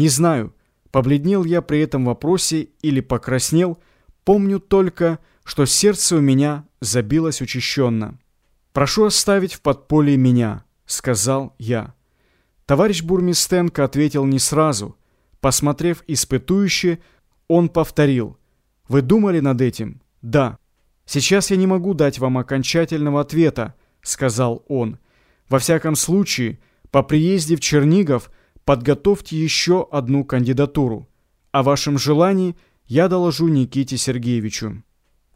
Не знаю, побледнел я при этом вопросе или покраснел, помню только, что сердце у меня забилось учащенно. «Прошу оставить в подполье меня», — сказал я. Товарищ Бурмистенко ответил не сразу. Посмотрев испытующе, он повторил. «Вы думали над этим?» «Да». «Сейчас я не могу дать вам окончательного ответа», — сказал он. «Во всяком случае, по приезде в Чернигов подготовьте еще одну кандидатуру. О вашем желании я доложу Никите Сергеевичу».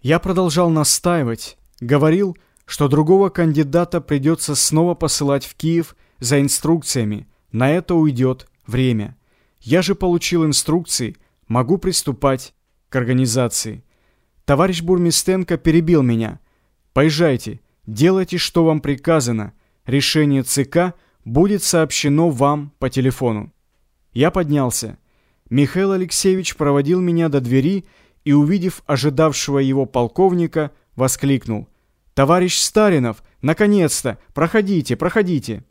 Я продолжал настаивать, говорил, что другого кандидата придется снова посылать в Киев за инструкциями, на это уйдет время. Я же получил инструкции, могу приступать к организации. Товарищ Бурмистенко перебил меня. Поезжайте, делайте, что вам приказано. Решение ЦК будет сообщено вам по телефону. Я поднялся. Михаил Алексеевич проводил меня до двери и, увидев ожидавшего его полковника, воскликнул. «Товарищ Старинов, наконец-то! Проходите, проходите!»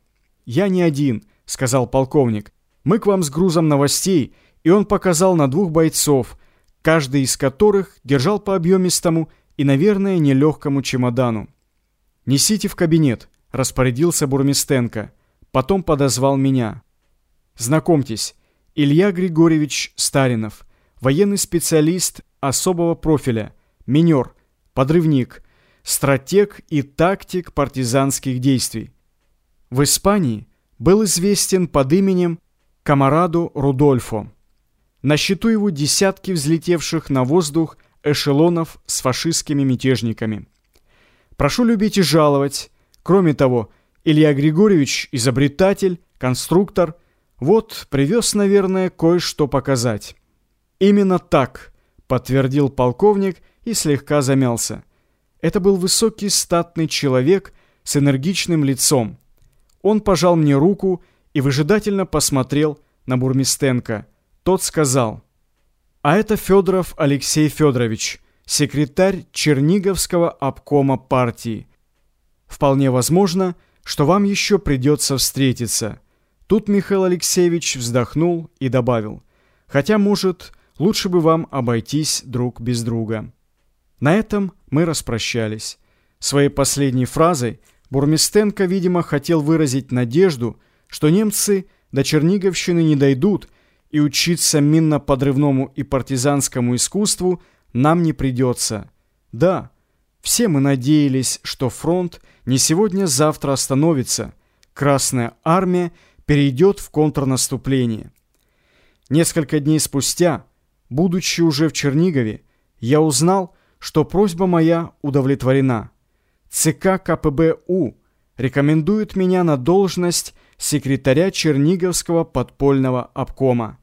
«Я не один», — сказал полковник. «Мы к вам с грузом новостей», и он показал на двух бойцов, каждый из которых держал по объемистому и, наверное, нелегкому чемодану. «Несите в кабинет», — распорядился Бурмистенко. Потом подозвал меня. «Знакомьтесь, Илья Григорьевич Старинов, военный специалист особого профиля, минер, подрывник, стратег и тактик партизанских действий. В Испании был известен под именем Камараду Рудольфо. На счету его десятки взлетевших на воздух эшелонов с фашистскими мятежниками. Прошу любить и жаловать. Кроме того, Илья Григорьевич – изобретатель, конструктор. Вот, привез, наверное, кое-что показать. Именно так, подтвердил полковник и слегка замялся. Это был высокий статный человек с энергичным лицом. Он пожал мне руку и выжидательно посмотрел на Бурмистенко. Тот сказал, «А это Федоров Алексей Федорович, секретарь Черниговского обкома партии. Вполне возможно, что вам еще придется встретиться». Тут Михаил Алексеевич вздохнул и добавил, «Хотя, может, лучше бы вам обойтись друг без друга». На этом мы распрощались. Своей последней фразой Бурмистенко, видимо, хотел выразить надежду, что немцы до Черниговщины не дойдут, и учиться минно-подрывному и партизанскому искусству нам не придется. Да, все мы надеялись, что фронт не сегодня-завтра остановится. Красная армия перейдет в контрнаступление. Несколько дней спустя, будучи уже в Чернигове, я узнал, что просьба моя удовлетворена. ЦК КПБУ рекомендует меня на должность секретаря Черниговского подпольного обкома.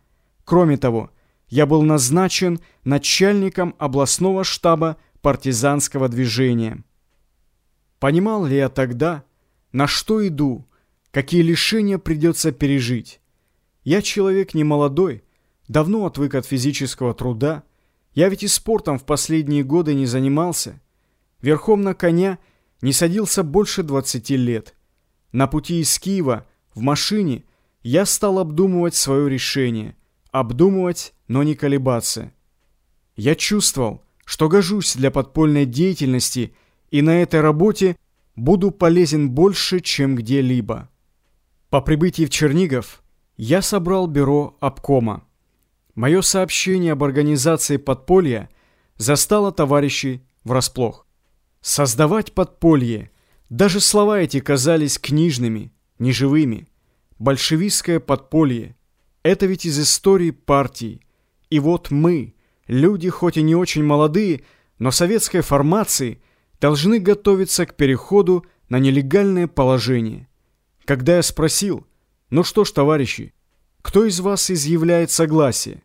Кроме того, я был назначен начальником областного штаба партизанского движения. Понимал ли я тогда, на что иду, какие лишения придется пережить? Я человек не молодой, давно отвык от физического труда, я ведь и спортом в последние годы не занимался. Верхом на коня не садился больше 20 лет. На пути из Киева в машине я стал обдумывать свое решение. Обдумывать, но не колебаться. Я чувствовал, что гожусь для подпольной деятельности и на этой работе буду полезен больше, чем где-либо. По прибытии в Чернигов я собрал бюро обкома. Мое сообщение об организации подполья застало товарищей врасплох. Создавать подполье, даже слова эти казались книжными, неживыми. Большевистское подполье – это ведь из истории партии. И вот мы, люди хоть и не очень молодые, но советской формации, должны готовиться к переходу на нелегальное положение. Когда я спросил, ну что ж, товарищи, кто из вас изъявляет согласие?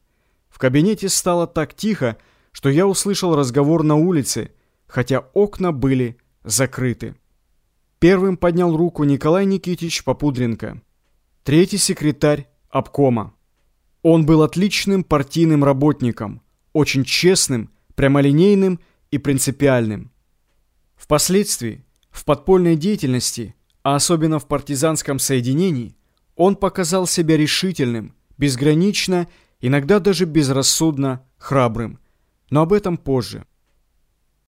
В кабинете стало так тихо, что я услышал разговор на улице, хотя окна были закрыты. Первым поднял руку Николай Никитич Попудренко, третий секретарь обкома. Он был отличным партийным работником, очень честным, прямолинейным и принципиальным. Впоследствии, в подпольной деятельности, а особенно в партизанском соединении, он показал себя решительным, безгранично, иногда даже безрассудно храбрым. Но об этом позже.